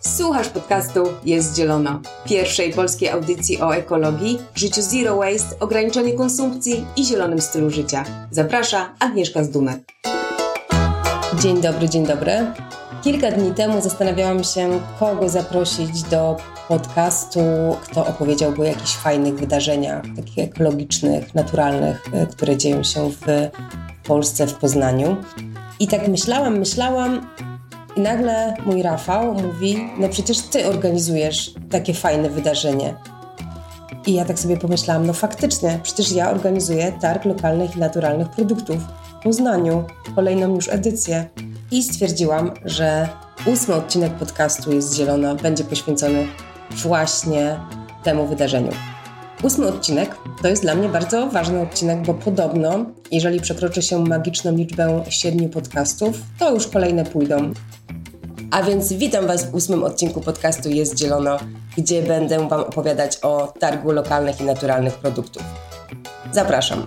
Słuchasz podcastu Jest Zielono, pierwszej polskiej audycji o ekologii, życiu zero waste, ograniczeniu konsumpcji i zielonym stylu życia. Zaprasza Agnieszka Zdunek. Dzień dobry, dzień dobry. Kilka dni temu zastanawiałam się, kogo zaprosić do podcastu, kto opowiedziałby o jakichś fajnych wydarzeniach, takich ekologicznych, naturalnych, e, które dzieją się w Polsce, w Poznaniu. I tak myślałam, myślałam, i nagle mój Rafał mówi: No przecież ty organizujesz takie fajne wydarzenie. I ja tak sobie pomyślałam: No faktycznie, przecież ja organizuję targ lokalnych i naturalnych produktów w Poznaniu, kolejną już edycję. I stwierdziłam, że ósmy odcinek podcastu jest zielona, będzie poświęcony właśnie temu wydarzeniu. Ósmy odcinek to jest dla mnie bardzo ważny odcinek, bo podobno, jeżeli przekroczy się magiczną liczbę siedmiu podcastów, to już kolejne pójdą. A więc witam Was w ósmym odcinku podcastu Jest Zielono, gdzie będę Wam opowiadać o targu lokalnych i naturalnych produktów. Zapraszam.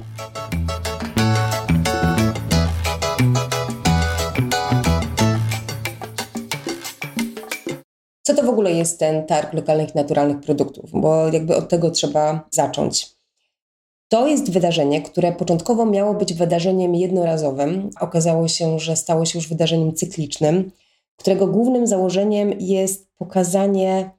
Co to w ogóle jest ten targ lokalnych naturalnych produktów? Bo jakby od tego trzeba zacząć. To jest wydarzenie, które początkowo miało być wydarzeniem jednorazowym. Okazało się, że stało się już wydarzeniem cyklicznym, którego głównym założeniem jest pokazanie,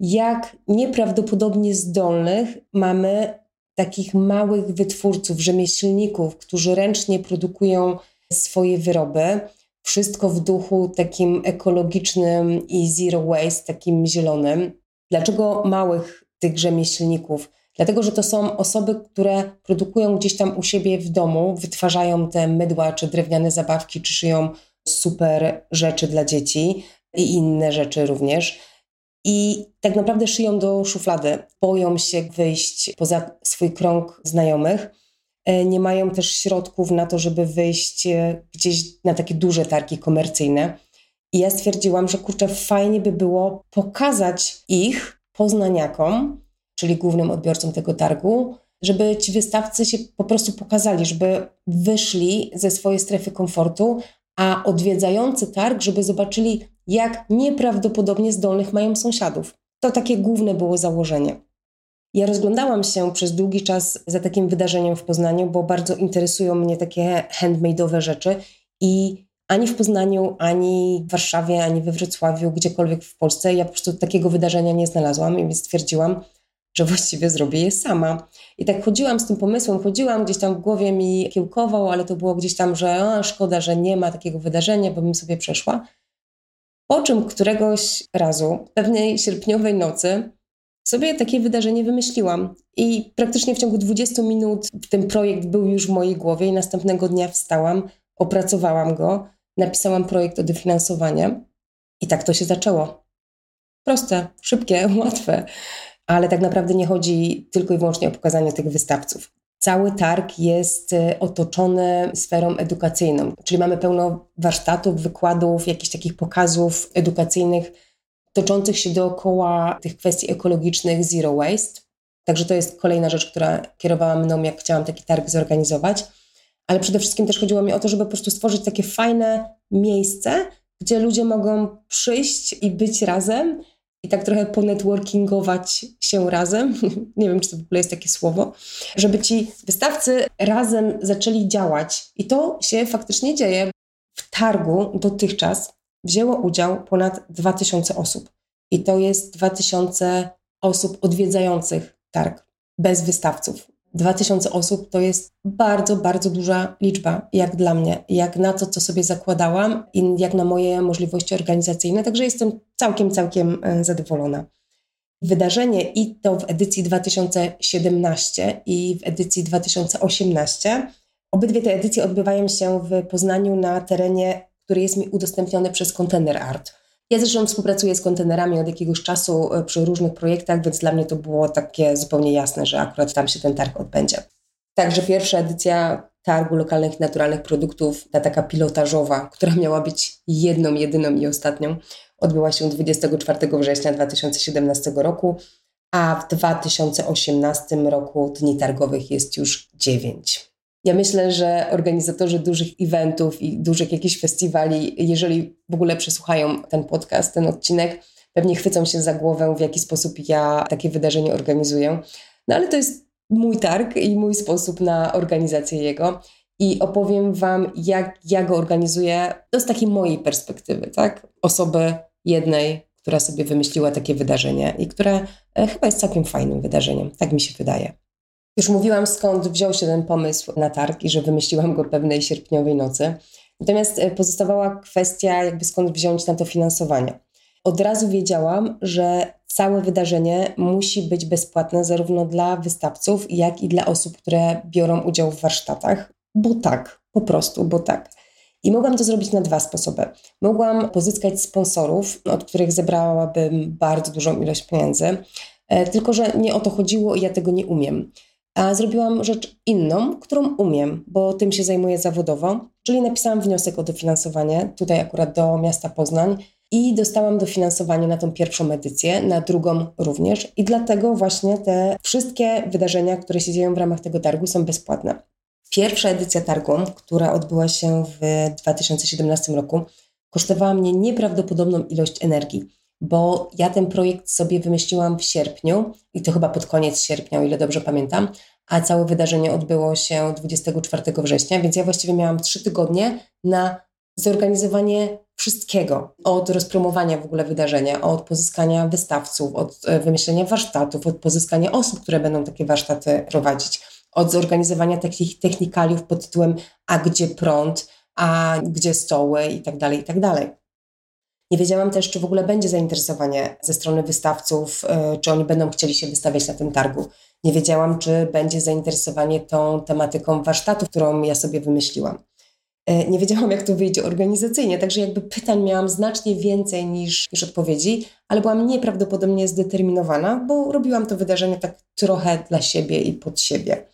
jak nieprawdopodobnie zdolnych mamy takich małych wytwórców, rzemieślników, którzy ręcznie produkują swoje wyroby. Wszystko w duchu takim ekologicznym i zero waste, takim zielonym. Dlaczego małych tych rzemieślników? Dlatego, że to są osoby, które produkują gdzieś tam u siebie w domu, wytwarzają te mydła, czy drewniane zabawki, czy szyją super rzeczy dla dzieci i inne rzeczy również. I tak naprawdę szyją do szuflady. Boją się wyjść poza swój krąg znajomych. E, nie mają też środków na to, żeby wyjść e, gdzieś na takie duże targi komercyjne. I ja stwierdziłam, że kurczę, fajnie by było pokazać ich poznaniakom, czyli głównym odbiorcom tego targu, żeby ci wystawcy się po prostu pokazali, żeby wyszli ze swojej strefy komfortu, a odwiedzający targ, żeby zobaczyli, jak nieprawdopodobnie zdolnych mają sąsiadów. To takie główne było założenie. Ja rozglądałam się przez długi czas za takim wydarzeniem w Poznaniu, bo bardzo interesują mnie takie handmade'owe rzeczy i ani w Poznaniu, ani w Warszawie, ani we Wrocławiu, gdziekolwiek w Polsce, ja po prostu takiego wydarzenia nie znalazłam, więc stwierdziłam, że właściwie zrobię je sama. I tak chodziłam z tym pomysłem, chodziłam, gdzieś tam w głowie mi kiełkował, ale to było gdzieś tam, że a, szkoda, że nie ma takiego wydarzenia, bo bym sobie przeszła. Po czym któregoś razu, pewnej sierpniowej nocy, sobie takie wydarzenie wymyśliłam. I praktycznie w ciągu 20 minut ten projekt był już w mojej głowie i następnego dnia wstałam, opracowałam go, napisałam projekt o dofinansowanie i tak to się zaczęło. Proste, szybkie, łatwe ale tak naprawdę nie chodzi tylko i wyłącznie o pokazanie tych wystawców. Cały targ jest e, otoczony sferą edukacyjną, czyli mamy pełno warsztatów, wykładów, jakichś takich pokazów edukacyjnych toczących się dookoła tych kwestii ekologicznych, zero waste. Także to jest kolejna rzecz, która kierowała mną, jak chciałam taki targ zorganizować. Ale przede wszystkim też chodziło mi o to, żeby po prostu stworzyć takie fajne miejsce, gdzie ludzie mogą przyjść i być razem i tak trochę ponetworkingować się razem. Nie wiem, czy to w ogóle jest takie słowo, żeby ci wystawcy razem zaczęli działać. I to się faktycznie dzieje. W targu dotychczas wzięło udział ponad 2000 osób. I to jest 2000 osób odwiedzających targ bez wystawców. 2000 osób to jest bardzo, bardzo duża liczba, jak dla mnie, jak na to, co sobie zakładałam i jak na moje możliwości organizacyjne. Także jestem całkiem, całkiem e, zadowolona. Wydarzenie i to w edycji 2017 i w edycji 2018. Obydwie te edycje odbywają się w Poznaniu na terenie, który jest mi udostępniony przez Container Art. Ja zresztą współpracuję z kontenerami od jakiegoś czasu e, przy różnych projektach, więc dla mnie to było takie zupełnie jasne, że akurat tam się ten targ odbędzie. Także pierwsza edycja targu lokalnych naturalnych produktów, ta taka pilotażowa, która miała być jedną, jedyną i ostatnią, odbyła się 24 września 2017 roku, a w 2018 roku dni targowych jest już 9. Ja myślę, że organizatorzy dużych eventów i dużych jakichś festiwali, jeżeli w ogóle przesłuchają ten podcast, ten odcinek, pewnie chwycą się za głowę, w jaki sposób ja takie wydarzenie organizuję. No ale to jest mój targ i mój sposób na organizację jego. I opowiem Wam, jak ja go organizuję to z takiej mojej perspektywy, tak? Osoby jednej, która sobie wymyśliła takie wydarzenie i które e, chyba jest całkiem fajnym wydarzeniem, tak mi się wydaje. Już mówiłam, skąd wziął się ten pomysł na targ i że wymyśliłam go pewnej sierpniowej nocy. Natomiast e, pozostawała kwestia, jakby skąd wziąć na to finansowanie. Od razu wiedziałam, że całe wydarzenie musi być bezpłatne zarówno dla wystawców, jak i dla osób, które biorą udział w warsztatach, bo tak, po prostu, bo tak. I mogłam to zrobić na dwa sposoby. Mogłam pozyskać sponsorów, od których zebrałabym bardzo dużą ilość pieniędzy, e, tylko że nie o to chodziło i ja tego nie umiem. A zrobiłam rzecz inną, którą umiem, bo tym się zajmuję zawodowo, czyli napisałam wniosek o dofinansowanie, tutaj akurat do miasta Poznań, i dostałam dofinansowanie na tą pierwszą edycję, na drugą również. I dlatego właśnie te wszystkie wydarzenia, które się dzieją w ramach tego targu, są bezpłatne. Pierwsza edycja targu, która odbyła się w 2017 roku, kosztowała mnie nieprawdopodobną ilość energii, bo ja ten projekt sobie wymyśliłam w sierpniu i to chyba pod koniec sierpnia, o ile dobrze pamiętam, a całe wydarzenie odbyło się 24 września, więc ja właściwie miałam trzy tygodnie na zorganizowanie wszystkiego, od rozpromowania w ogóle wydarzenia, od pozyskania wystawców, od e, wymyślenia warsztatów, od pozyskania osób, które będą takie warsztaty prowadzić, od zorganizowania takich technikaliów pod tytułem a gdzie prąd, a gdzie stoły i tak dalej, i tak dalej. Nie wiedziałam też, czy w ogóle będzie zainteresowanie ze strony wystawców, e, czy oni będą chcieli się wystawiać na tym targu. Nie wiedziałam, czy będzie zainteresowanie tą tematyką warsztatów, którą ja sobie wymyśliłam. E, nie wiedziałam, jak to wyjdzie organizacyjnie, także jakby pytań miałam znacznie więcej niż, niż odpowiedzi, ale byłam nieprawdopodobnie zdeterminowana, bo robiłam to wydarzenie tak trochę dla siebie i pod siebie.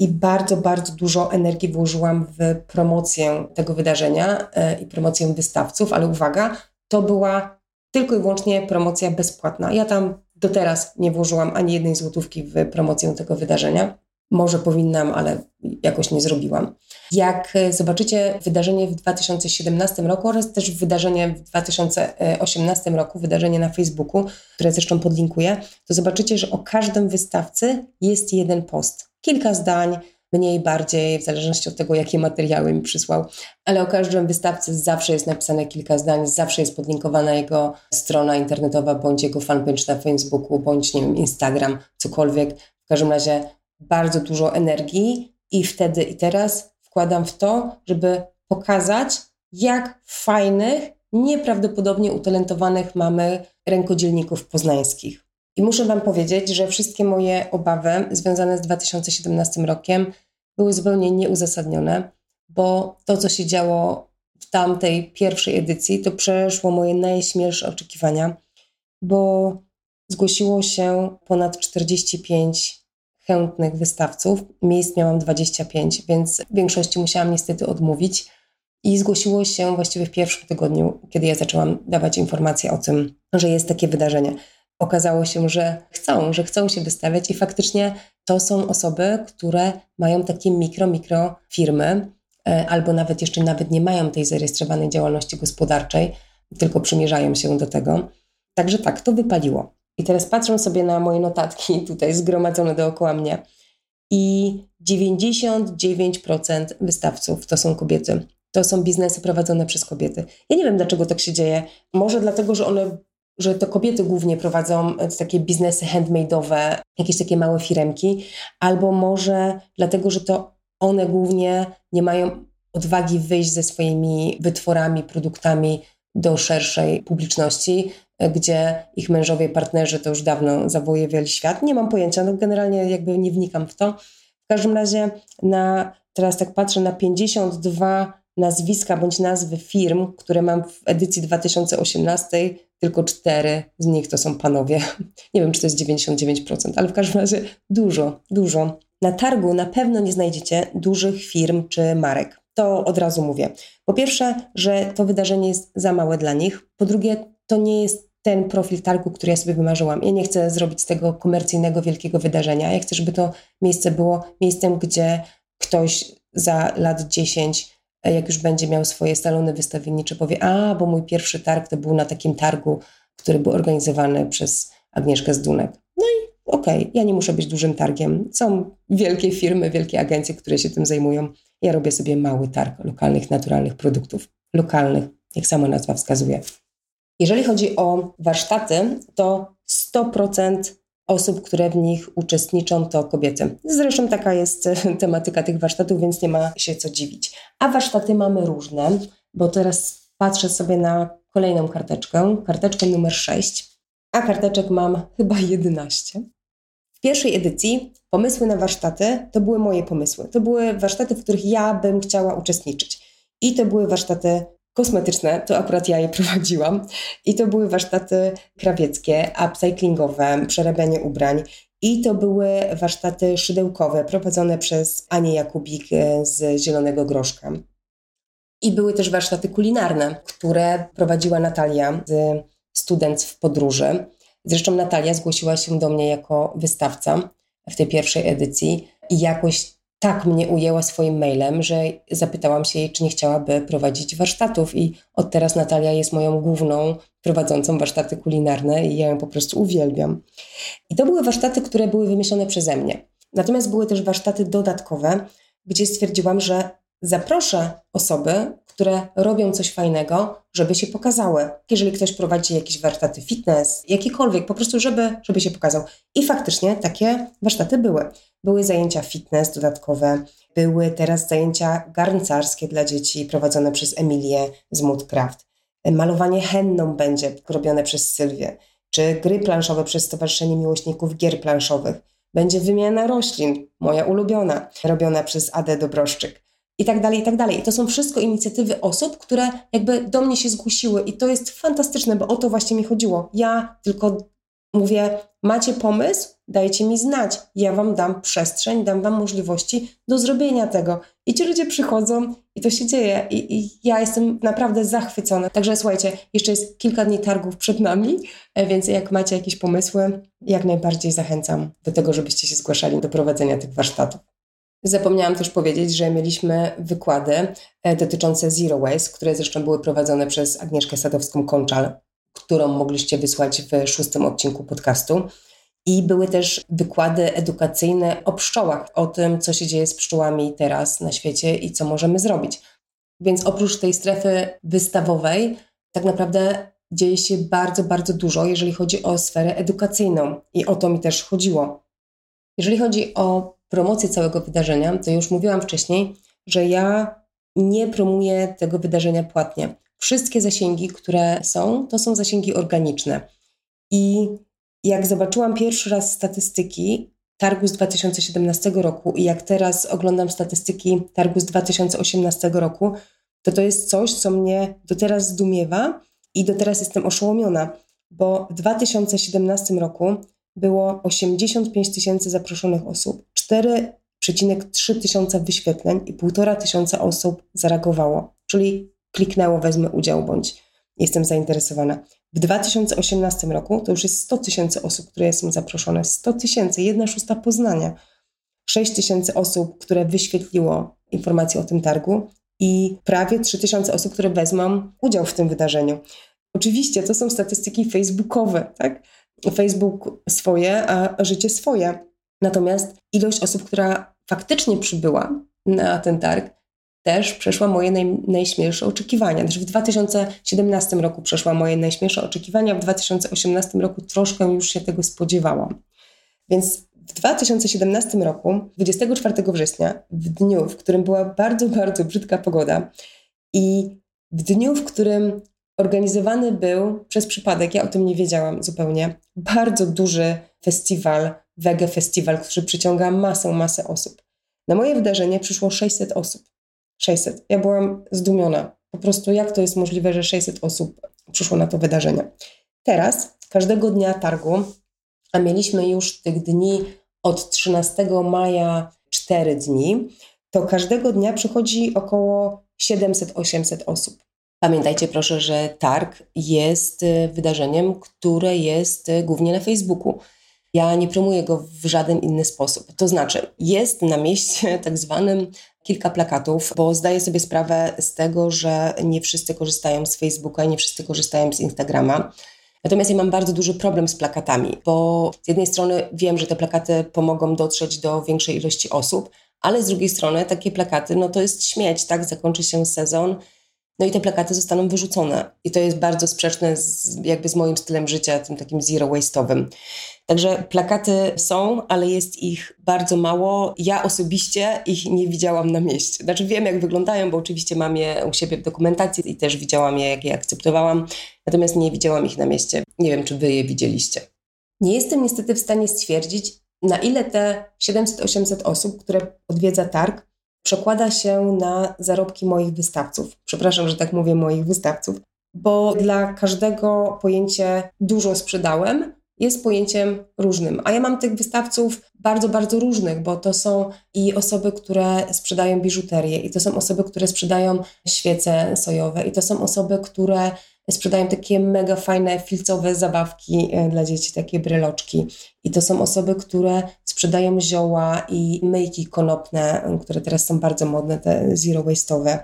I bardzo, bardzo dużo energii włożyłam w promocję tego wydarzenia e, i promocję wystawców, ale uwaga, to była tylko i wyłącznie promocja bezpłatna. Ja tam do teraz nie włożyłam ani jednej złotówki w promocję tego wydarzenia. Może powinnam, ale jakoś nie zrobiłam. Jak e, zobaczycie wydarzenie w 2017 roku oraz też wydarzenie w 2018 roku, wydarzenie na Facebooku, które zresztą podlinkuję, to zobaczycie, że o każdym wystawcy jest jeden post. Kilka zdań, mniej, bardziej, w zależności od tego, jakie materiały mi przysłał. Ale o każdym wystawcy zawsze jest napisane kilka zdań, zawsze jest podlinkowana jego strona internetowa, bądź jego fanpage na Facebooku, bądź, nie wiem, Instagram, cokolwiek. W każdym razie bardzo dużo energii i wtedy i teraz wkładam w to, żeby pokazać, jak fajnych, nieprawdopodobnie utalentowanych mamy rękodzielników poznańskich. I muszę Wam powiedzieć, że wszystkie moje obawy związane z 2017 rokiem były zupełnie nieuzasadnione, bo to, co się działo w tamtej pierwszej edycji, to przeszło moje najśmielsze oczekiwania, bo zgłosiło się ponad 45 chętnych wystawców. Miejsc miałam 25, więc w większości musiałam niestety odmówić. I zgłosiło się właściwie w pierwszym tygodniu, kiedy ja zaczęłam dawać informacje o tym, że jest takie wydarzenie. Okazało się, że chcą, że chcą się wystawiać i faktycznie to są osoby, które mają takie mikro, mikro firmy, e, albo nawet jeszcze nawet nie mają tej zarejestrowanej działalności gospodarczej, tylko przymierzają się do tego. Także tak, to wypaliło. I teraz patrzę sobie na moje notatki tutaj zgromadzone dookoła mnie i 99% wystawców to są kobiety. To są biznesy prowadzone przez kobiety. Ja nie wiem, dlaczego tak się dzieje. Może dlatego, że one, że to kobiety głównie prowadzą takie biznesy handmade'owe, jakieś takie małe firemki, albo może dlatego, że to one głównie nie mają odwagi wyjść ze swoimi wytworami, produktami do szerszej publiczności, gdzie ich mężowie, partnerzy to już dawno zawojowiali świat. Nie mam pojęcia, no generalnie jakby nie wnikam w to. W każdym razie na, teraz tak patrzę na 52 nazwiska bądź nazwy firm, które mam w edycji 2018, tylko cztery z nich to są panowie. Nie wiem, czy to jest 99%, ale w każdym razie dużo, dużo. Na targu na pewno nie znajdziecie dużych firm czy marek. To od razu mówię. Po pierwsze, że to wydarzenie jest za małe dla nich. Po drugie, to nie jest ten profil targu, który ja sobie wymarzyłam. Ja nie chcę zrobić z tego komercyjnego, wielkiego wydarzenia. Ja chcę, żeby to miejsce było miejscem, gdzie ktoś za lat 10, jak już będzie miał swoje salony wystawiennicze, powie: A, bo mój pierwszy targ to był na takim targu, który był organizowany przez Agnieszkę Zdunek. No i okej, okay, ja nie muszę być dużym targiem. Są wielkie firmy, wielkie agencje, które się tym zajmują. Ja robię sobie mały targ lokalnych, naturalnych produktów. Lokalnych, jak sama nazwa wskazuje. Jeżeli chodzi o warsztaty, to 100% osób, które w nich uczestniczą, to kobiety. Zresztą taka jest tematyka tych warsztatów, więc nie ma się co dziwić. A warsztaty mamy różne, bo teraz patrzę sobie na kolejną karteczkę, karteczkę numer 6, a karteczek mam chyba 11. W pierwszej edycji pomysły na warsztaty to były moje pomysły. To były warsztaty, w których ja bym chciała uczestniczyć. I to były warsztaty kosmetyczne, to akurat ja je prowadziłam. I to były warsztaty krawieckie, upcyclingowe, przerabianie ubrań. I to były warsztaty szydełkowe prowadzone przez Anię Jakubik e, z Zielonego Groszka. I były też warsztaty kulinarne, które prowadziła Natalia Student w Podróży. Zresztą Natalia zgłosiła się do mnie jako wystawca w tej pierwszej edycji i jakoś tak mnie ujęła swoim mailem, że zapytałam się jej, czy nie chciałaby prowadzić warsztatów. I od teraz Natalia jest moją główną prowadzącą warsztaty kulinarne i ja ją po prostu uwielbiam. I to były warsztaty, które były wymyślone przeze mnie. Natomiast były też warsztaty dodatkowe, gdzie stwierdziłam, że zaproszę osoby, które robią coś fajnego, żeby się pokazały. Jeżeli ktoś prowadzi jakieś warsztaty fitness, jakikolwiek, po prostu, żeby, żeby się pokazał. I faktycznie takie warsztaty były. Były zajęcia fitness dodatkowe, były teraz zajęcia garncarskie dla dzieci prowadzone przez Emilię z Moodcraft. Malowanie henną będzie robione przez Sylwię, czy gry planszowe przez Stowarzyszenie Miłośników Gier Planszowych. Będzie wymiana roślin, moja ulubiona, robiona przez Adę Dobroszczyk i tak dalej, i tak dalej. I to są wszystko inicjatywy osób, które jakby do mnie się zgłosiły i to jest fantastyczne, bo o to właśnie mi chodziło. Ja tylko mówię, macie pomysł, dajcie mi znać. Ja wam dam przestrzeń, dam wam możliwości do zrobienia tego. I ci ludzie przychodzą i to się dzieje. I, I, ja jestem naprawdę zachwycona. Także słuchajcie, jeszcze jest kilka dni targów przed nami, e, więc jak macie jakieś pomysły, jak najbardziej zachęcam do tego, żebyście się zgłaszali do prowadzenia tych warsztatów. Zapomniałam też powiedzieć, że mieliśmy wykłady e, dotyczące Zero Waste, które zresztą były prowadzone przez Agnieszkę Sadowską-Konczal, którą mogliście wysłać w szóstym odcinku podcastu. I były też wykłady edukacyjne o pszczołach, o tym, co się dzieje z pszczołami teraz na świecie i co możemy zrobić. Więc oprócz tej strefy wystawowej, tak naprawdę dzieje się bardzo, bardzo dużo, jeżeli chodzi o sferę edukacyjną. I o to mi też chodziło. Jeżeli chodzi o promocję całego wydarzenia, to już mówiłam wcześniej, że ja nie promuję tego wydarzenia płatnie. Wszystkie zasięgi, które są, to są zasięgi organiczne. I jak zobaczyłam pierwszy raz statystyki targu z 2017 roku i jak teraz oglądam statystyki targu z 2018 roku, to to jest coś, co mnie do teraz zdumiewa i do teraz jestem oszołomiona, bo w 2017 roku było 85 tysięcy zaproszonych osób, 4,3 tysiąca wyświetleń i 1,5 tysiąca osób zareagowało, czyli kliknęło, wezmę udział bądź jestem zainteresowana. W 2018 roku to już jest 100 tysięcy osób, które są zaproszone. 100 tysięcy, jedna szósta Poznania. 6 tysięcy osób, które wyświetliło informacje o tym targu i prawie 3 tysiące osób, które wezmą udział w tym wydarzeniu. Oczywiście to są statystyki facebookowe, tak? Facebook swoje, a życie swoje. Natomiast ilość osób, która faktycznie przybyła na ten targ, też przeszła moje naj, najśmielsze oczekiwania. Też w 2017 roku przeszła moje najśmielsze oczekiwania, w 2018 roku troszkę już się tego spodziewałam. Więc w 2017 roku, 24 września, w dniu, w którym była bardzo, bardzo brzydka pogoda i w dniu, w którym organizowany był przez przypadek, ja o tym nie wiedziałam zupełnie, bardzo duży festiwal, Wege Festiwal, który przyciąga masę, masę osób. Na moje wydarzenie przyszło 600 osób. 600. Ja byłam zdumiona. Po prostu jak to jest możliwe, że 600 osób przyszło na to wydarzenie. Teraz, każdego dnia targu, a mieliśmy już tych dni od 13 maja 4 dni, to każdego dnia przychodzi około 700-800 osób. Pamiętajcie proszę, że targ jest y, wydarzeniem, które jest y, głównie na Facebooku. Ja nie promuję go w żaden inny sposób. To znaczy, jest na mieście tak zwanym kilka plakatów, bo zdaję sobie sprawę z tego, że nie wszyscy korzystają z Facebooka nie wszyscy korzystają z Instagrama. Natomiast ja mam bardzo duży problem z plakatami, bo z jednej strony wiem, że te plakaty pomogą dotrzeć do większej ilości osób, ale z drugiej strony takie plakaty, no to jest śmieć, tak? Zakończy się sezon, no i te plakaty zostaną wyrzucone. I to jest bardzo sprzeczne z, jakby z moim stylem życia, tym takim zero waste'owym. Także plakaty są, ale jest ich bardzo mało. Ja osobiście ich nie widziałam na mieście. Znaczy wiem, jak wyglądają, bo oczywiście mam je u siebie w dokumentacji i też widziałam je, jak je akceptowałam, natomiast nie widziałam ich na mieście. Nie wiem, czy wy je widzieliście. Nie jestem niestety w stanie stwierdzić, na ile te 700-800 osób, które odwiedza targ, przekłada się na zarobki moich wystawców. Przepraszam, że tak mówię moich wystawców, bo dla każdego pojęcie dużo sprzedałem jest pojęciem różnym. A ja mam tych wystawców bardzo, bardzo różnych, bo to są i osoby, które sprzedają biżuterię, i to są osoby, które sprzedają świece sojowe, i to są osoby, które sprzedają takie mega fajne filcowe zabawki e, dla dzieci, takie bryloczki. I to są osoby, które sprzedają zioła i myjki konopne, które teraz są bardzo modne, te zero waste'owe.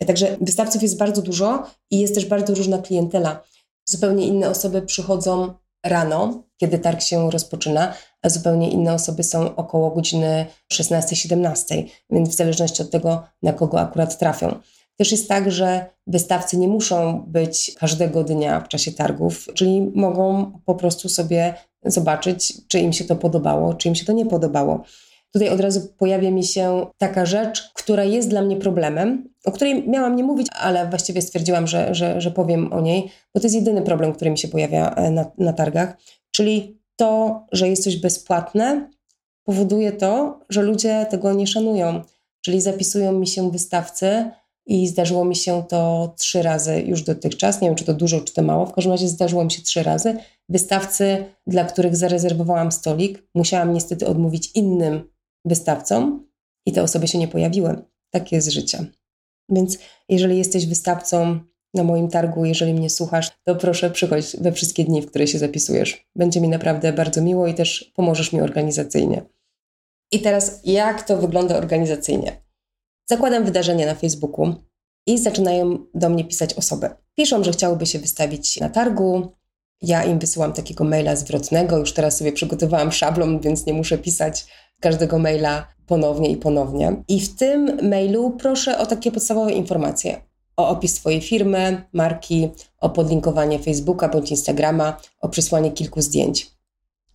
E, także wystawców jest bardzo dużo i jest też bardzo różna klientela. Zupełnie inne osoby przychodzą rano, kiedy targ się rozpoczyna, a zupełnie inne osoby są około godziny 16-17, więc w zależności od tego, na kogo akurat trafią. Też jest tak, że wystawcy nie muszą być każdego dnia w czasie targów, czyli mogą po prostu sobie zobaczyć, czy im się to podobało, czy im się to nie podobało. Tutaj od razu pojawia mi się taka rzecz, która jest dla mnie problemem, o której miałam nie mówić, ale właściwie stwierdziłam, że, że, że powiem o niej, bo to jest jedyny problem, który mi się pojawia e, na, na targach, czyli to, że jest coś bezpłatne, powoduje to, że ludzie tego nie szanują. Czyli zapisują mi się wystawcy, i zdarzyło mi się to trzy razy już dotychczas. Nie wiem, czy to dużo, czy to mało. W każdym razie zdarzyło mi się trzy razy. Wystawcy, dla których zarezerwowałam stolik, musiałam niestety odmówić innym wystawcom i te osoby się nie pojawiły. Takie jest życie. Więc jeżeli jesteś wystawcą na moim targu, jeżeli mnie słuchasz, to proszę przychodź we wszystkie dni, w które się zapisujesz. Będzie mi naprawdę bardzo miło i też pomożesz mi organizacyjnie. I teraz, jak to wygląda organizacyjnie? Zakładam wydarzenie na Facebooku i zaczynają do mnie pisać osoby. Piszą, że chciałyby się wystawić na targu. Ja im wysyłam takiego maila zwrotnego. Już teraz sobie przygotowałam szablon, więc nie muszę pisać każdego maila ponownie i ponownie. I w tym mailu proszę o takie podstawowe informacje. O opis swojej firmy, marki, o podlinkowanie Facebooka bądź Instagrama, o przysłanie kilku zdjęć.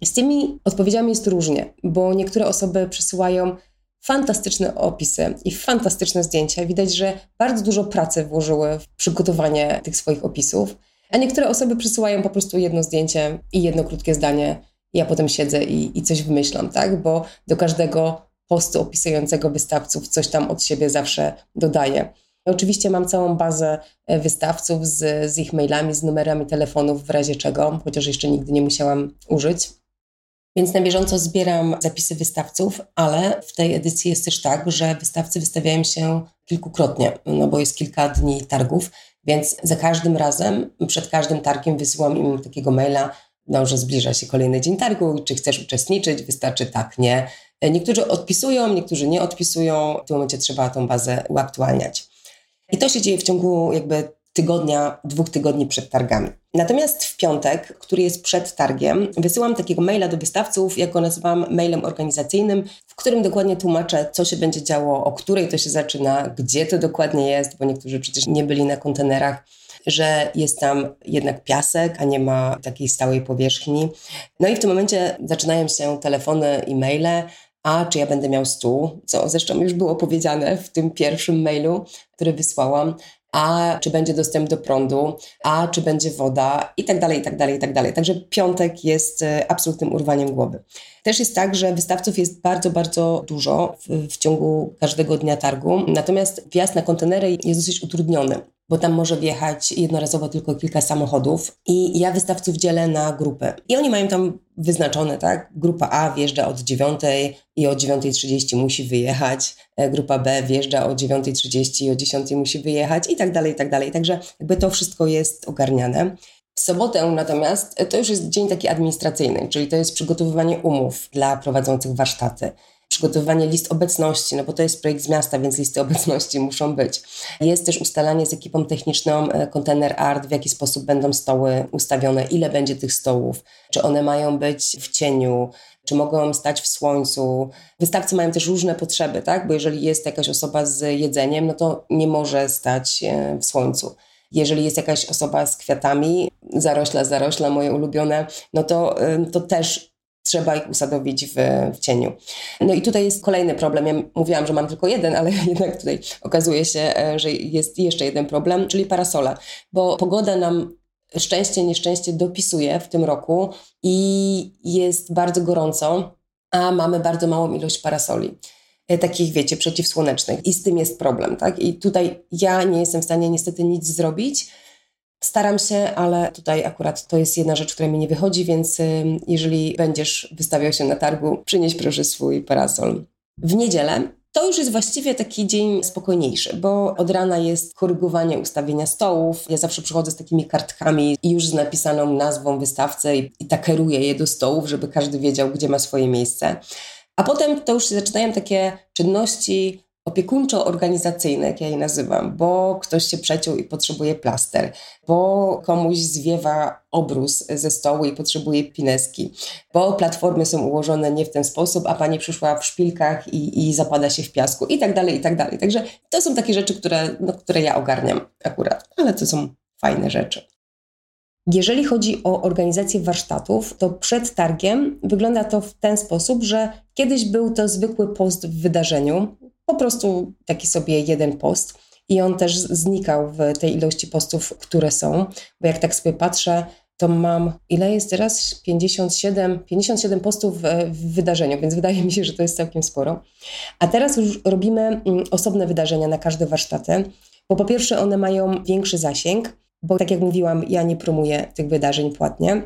Z tymi odpowiedziami jest różnie, bo niektóre osoby przysyłają fantastyczne opisy i fantastyczne zdjęcia. Widać, że bardzo dużo pracy włożyły w przygotowanie tych swoich opisów. A niektóre osoby przysyłają po prostu jedno zdjęcie i jedno krótkie zdanie. Ja potem siedzę i, i coś wymyślam, tak? Bo do każdego postu opisującego wystawców coś tam od siebie zawsze dodaję. Oczywiście mam całą bazę e, wystawców z, z ich mailami, z numerami telefonów, w razie czego, chociaż jeszcze nigdy nie musiałam użyć. Więc na bieżąco zbieram zapisy wystawców, ale w tej edycji jest też tak, że wystawcy wystawiają się kilkukrotnie, no bo jest kilka dni targów, więc za każdym razem, przed każdym targiem wysyłam im takiego maila, no, że zbliża się kolejny dzień targu, czy chcesz uczestniczyć, wystarczy tak, nie. Niektórzy odpisują, niektórzy nie odpisują, w tym momencie trzeba tą bazę uaktualniać. I to się dzieje w ciągu jakby tygodnia, dwóch tygodni przed targami. Natomiast w piątek, który jest przed targiem, wysyłam takiego maila do wystawców, jak go nazywam mailem organizacyjnym, w którym dokładnie tłumaczę, co się będzie działo, o której to się zaczyna, gdzie to dokładnie jest, bo niektórzy przecież nie byli na kontenerach że jest tam jednak piasek, a nie ma takiej stałej powierzchni. No i w tym momencie zaczynają się telefony i maile, a czy ja będę miał stół, co zresztą już było powiedziane w tym pierwszym mailu, który wysłałam, a czy będzie dostęp do prądu, a czy będzie woda i tak dalej, i tak dalej, i tak dalej. Także piątek jest e, absolutnym urwaniem głowy. Też jest tak, że wystawców jest bardzo, bardzo dużo w, w ciągu każdego dnia targu, natomiast wjazd na kontenery jest dosyć utrudniony bo tam może wjechać jednorazowo tylko kilka samochodów i ja wystawców dzielę na grupy. I oni mają tam wyznaczone, tak? Grupa A wjeżdża od 9 i o 9.30 musi wyjechać, e, grupa B wjeżdża o 9.30 i o 10 musi wyjechać i tak dalej, i tak dalej. Także jakby to wszystko jest ogarniane. W sobotę natomiast to już jest dzień taki administracyjny, czyli to jest przygotowywanie umów dla prowadzących warsztaty przygotowywanie list obecności, no bo to jest projekt z miasta, więc listy obecności muszą być. Jest też ustalanie z ekipą techniczną e, Container Art, w jaki sposób będą stoły ustawione, ile będzie tych stołów, czy one mają być w cieniu, czy mogą stać w słońcu. Wystawcy mają też różne potrzeby, tak? Bo jeżeli jest jakaś osoba z jedzeniem, no to nie może stać e, w słońcu. Jeżeli jest jakaś osoba z kwiatami, zarośla, zarośla, moje ulubione, no to, e, to też trzeba ich usadowić w, w cieniu. No i tutaj jest kolejny problem. Ja mówiłam, że mam tylko jeden, ale jednak tutaj okazuje się, e, że jest jeszcze jeden problem, czyli parasole, bo pogoda nam szczęście, nieszczęście dopisuje w tym roku i jest bardzo gorąco, a mamy bardzo małą ilość parasoli e, takich, wiecie, przeciwsłonecznych i z tym jest problem, tak? I tutaj ja nie jestem w stanie niestety nic zrobić, Staram się, ale tutaj akurat to jest jedna rzecz, która mi nie wychodzi, więc jeżeli będziesz wystawiał się na targu, przynieś proszę swój parasol. W niedzielę to już jest właściwie taki dzień spokojniejszy, bo od rana jest korygowanie ustawienia stołów. Ja zawsze przychodzę z takimi kartkami i już z napisaną nazwą wystawcy i, i takeruję je do stołów, żeby każdy wiedział, gdzie ma swoje miejsce. A potem to już się zaczynają takie czynności opiekuńczo-organizacyjne, jak ja je nazywam, bo ktoś się przeciął i potrzebuje plaster, bo komuś zwiewa obrus ze stołu i potrzebuje pineski, bo platformy są ułożone nie w ten sposób, a pani przyszła w szpilkach i, i zapada się w piasku i tak dalej, i tak dalej. Także to są takie rzeczy, które, no, które ja ogarniam akurat, ale to są fajne rzeczy. Jeżeli chodzi o organizację warsztatów, to przed targiem wygląda to w ten sposób, że kiedyś był to zwykły post w wydarzeniu, po prostu taki sobie jeden post. I on też znikał w tej ilości postów, które są, bo jak tak sobie patrzę, to mam, ile jest teraz? 57, 57 postów w, wydarzeniu, więc wydaje mi się, że to jest całkiem sporo. A teraz już robimy mm, osobne wydarzenia na każde warsztaty, bo po pierwsze one mają większy zasięg, bo tak jak mówiłam, ja nie promuję tych wydarzeń płatnie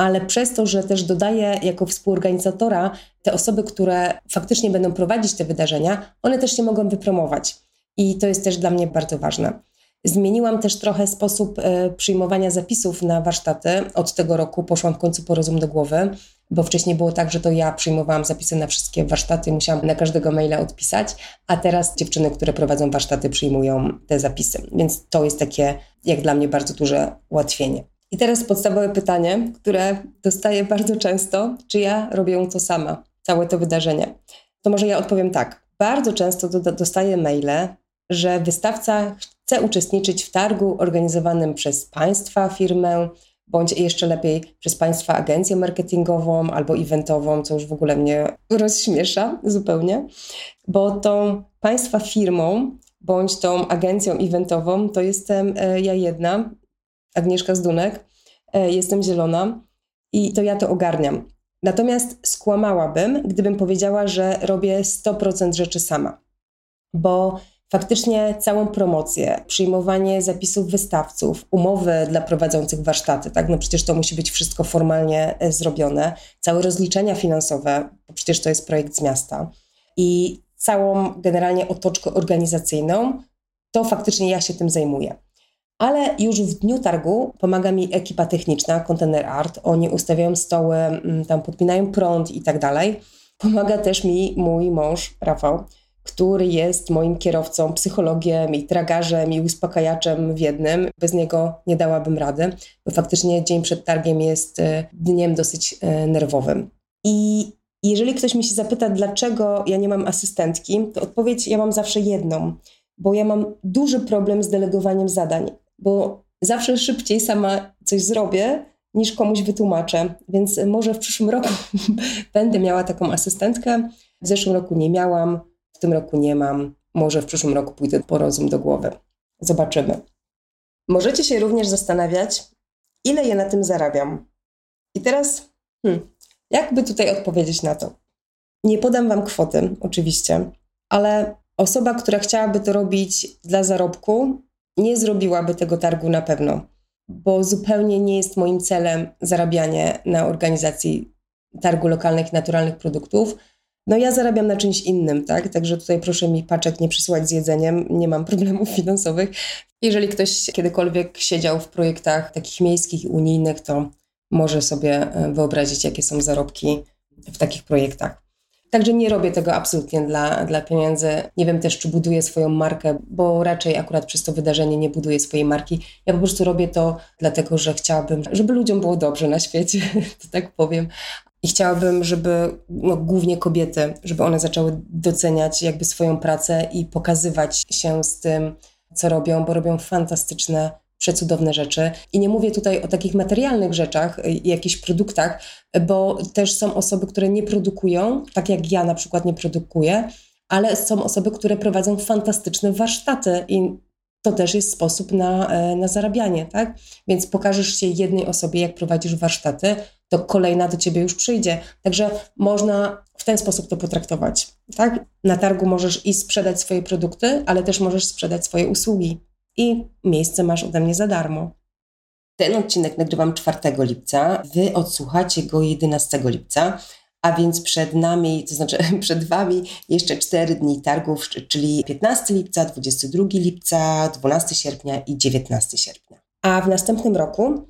ale przez to, że też dodaję jako współorganizatora te osoby, które faktycznie będą prowadzić te wydarzenia, one też się mogą wypromować. I to jest też dla mnie bardzo ważne. Zmieniłam też trochę sposób e, przyjmowania zapisów na warsztaty. Od tego roku poszłam w końcu po rozum do głowy, bo wcześniej było tak, że to ja przyjmowałam zapisy na wszystkie warsztaty, musiałam na każdego maila odpisać, a teraz dziewczyny, które prowadzą warsztaty, przyjmują te zapisy. Więc to jest takie, jak dla mnie, bardzo duże ułatwienie. I teraz podstawowe pytanie, które dostaję bardzo często, czy ja robię to sama, całe to wydarzenie. To może ja odpowiem tak. Bardzo często dostaję maile, że wystawca chce uczestniczyć w targu organizowanym przez państwa firmę, bądź jeszcze lepiej przez państwa agencję marketingową albo eventową, co już w ogóle mnie rozśmiesza zupełnie, bo tą państwa firmą bądź tą agencją eventową to jestem e, ja jedna, Agnieszka Zdunek, e, jestem zielona i to ja to ogarniam. Natomiast skłamałabym, gdybym powiedziała, że robię 100% rzeczy sama, bo faktycznie całą promocję, przyjmowanie zapisów wystawców, umowy dla prowadzących warsztaty, tak, no przecież to musi być wszystko formalnie e, zrobione, całe rozliczenia finansowe, bo przecież to jest projekt z miasta i całą generalnie otoczkę organizacyjną, to faktycznie ja się tym zajmuję ale już w dniu targu pomaga mi ekipa techniczna, Container Art. Oni ustawiają stoły, mm, tam podpinają prąd i tak dalej. Pomaga też mi mój mąż, Rafał, który jest moim kierowcą, psychologiem i tragarzem i uspokajaczem w jednym. Bez niego nie dałabym rady, bo faktycznie dzień przed targiem jest e, dniem dosyć e, nerwowym. I jeżeli ktoś mi się zapyta, dlaczego ja nie mam asystentki, to odpowiedź ja mam zawsze jedną, bo ja mam duży problem z delegowaniem zadań bo zawsze szybciej sama coś zrobię, niż komuś wytłumaczę. Więc może w przyszłym roku będę miała taką asystentkę. W zeszłym roku nie miałam, w tym roku nie mam. Może w przyszłym roku pójdę po rozum do głowy. Zobaczymy. Możecie się również zastanawiać, ile ja na tym zarabiam. I teraz, hmm, jakby tutaj odpowiedzieć na to? Nie podam Wam kwoty, oczywiście, ale osoba, która chciałaby to robić dla zarobku, nie zrobiłaby tego targu na pewno, bo zupełnie nie jest moim celem zarabianie na organizacji targu lokalnych naturalnych produktów. No ja zarabiam na czymś innym, tak? Także tutaj proszę mi paczek nie przysyłać z jedzeniem, nie mam problemów finansowych. Jeżeli ktoś kiedykolwiek siedział w projektach takich miejskich unijnych, to może sobie e, wyobrazić, jakie są zarobki w takich projektach. Także nie robię tego absolutnie dla, dla pieniędzy. Nie wiem też, czy buduję swoją markę, bo raczej akurat przez to wydarzenie nie buduję swojej marki. Ja po prostu robię to dlatego, że chciałabym, żeby ludziom było dobrze na świecie, to tak powiem. I chciałabym, żeby no, głównie kobiety, żeby one zaczęły doceniać jakby swoją pracę i pokazywać się z tym, co robią, bo robią fantastyczne przecudowne rzeczy. I nie mówię tutaj o takich materialnych rzeczach i jakichś produktach, bo też są osoby, które nie produkują, tak jak ja na przykład nie produkuję, ale są osoby, które prowadzą fantastyczne warsztaty i to też jest sposób na, e, na zarabianie, tak? Więc pokażesz się jednej osobie, jak prowadzisz warsztaty, to kolejna do ciebie już przyjdzie. Także można w ten sposób to potraktować, tak? Na targu możesz i sprzedać swoje produkty, ale też możesz sprzedać swoje usługi i miejsce masz ode mnie za darmo. Ten odcinek nagrywam 4 lipca, wy odsłuchacie go 11 lipca, a więc przed nami, to znaczy przed wami jeszcze 4 dni targów, czyli 15 lipca, 22 lipca, 12 sierpnia i 19 sierpnia. A w następnym roku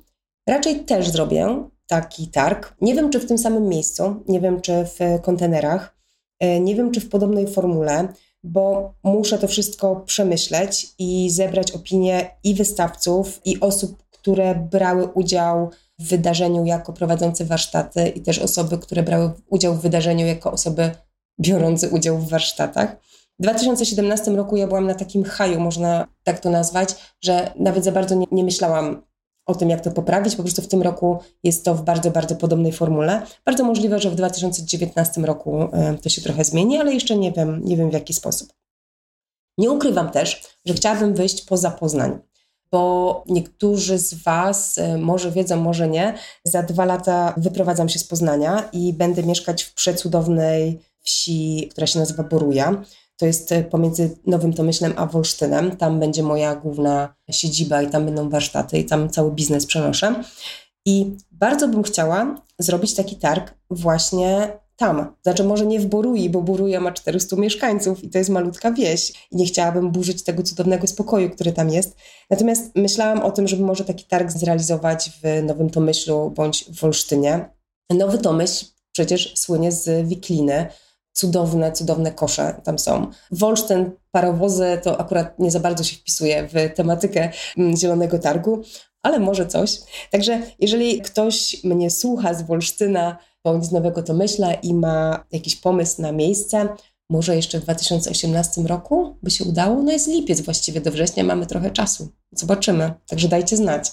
raczej też zrobię taki targ. Nie wiem, czy w tym samym miejscu, nie wiem, czy w kontenerach, e, nie wiem, czy w podobnej formule, bo muszę to wszystko przemyśleć i zebrać opinie i wystawców, i osób, które brały udział w wydarzeniu jako prowadzące warsztaty, i też osoby, które brały udział w wydarzeniu jako osoby biorące udział w warsztatach. W 2017 roku ja byłam na takim haju, można tak to nazwać, że nawet za bardzo nie, nie myślałam o tym, jak to poprawić. Po prostu w tym roku jest to w bardzo, bardzo podobnej formule. Bardzo możliwe, że w 2019 roku e, to się trochę zmieni, ale jeszcze nie wiem, nie wiem w jaki sposób. Nie ukrywam też, że chciałabym wyjść poza Poznań, bo niektórzy z Was e, może wiedzą, może nie. Za dwa lata wyprowadzam się z Poznania i będę mieszkać w przecudownej wsi, która się nazywa Boruja. To jest e, pomiędzy Nowym Tomyślem a Wolsztynem. Tam będzie moja główna siedziba i tam będą warsztaty i tam cały biznes przenoszę. I bardzo bym chciała zrobić taki targ właśnie tam. Znaczy może nie w Borui, bo Boruja ma 400 mieszkańców i to jest malutka wieś i nie chciałabym burzyć tego cudownego spokoju, który tam jest. Natomiast myślałam o tym, żeby może taki targ zrealizować w Nowym Tomyślu bądź w Wolsztynie. Nowy Tomyśl przecież słynie z wikliny, cudowne, cudowne kosze tam są. Wolsztyn, parowozy to akurat nie za bardzo się wpisuje w tematykę mm, Zielonego Targu, ale może coś. Także jeżeli ktoś mnie słucha z Wolsztyna bądź z Nowego Tomyśla i ma jakiś pomysł na miejsce, może jeszcze w 2018 roku by się udało? No jest lipiec właściwie, do września mamy trochę czasu. Zobaczymy, także dajcie znać.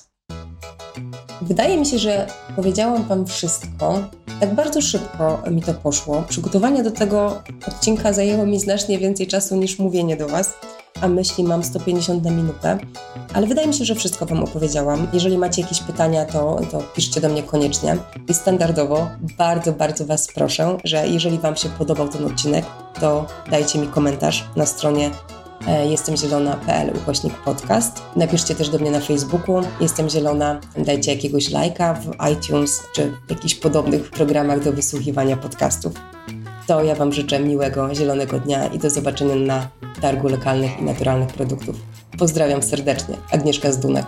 Wydaje mi się, że powiedziałam Wam wszystko. Tak bardzo szybko mi to poszło. Przygotowanie do tego odcinka zajęło mi znacznie więcej czasu niż mówienie do Was, a myśli mam 150 na minutę. Ale wydaje mi się, że wszystko Wam opowiedziałam. Jeżeli macie jakieś pytania, to, to piszcie do mnie koniecznie. I standardowo bardzo, bardzo Was proszę, że jeżeli Wam się podobał ten odcinek, to dajcie mi komentarz na stronie jestem zielona.pl ukośnik podcast. Napiszcie też do mnie na Facebooku. Jestem zielona. Dajcie jakiegoś lajka w iTunes czy w jakichś podobnych programach do wysłuchiwania podcastów. To ja Wam życzę miłego, zielonego dnia i do zobaczenia na targu lokalnych i naturalnych produktów. Pozdrawiam serdecznie. Agnieszka Zdunek.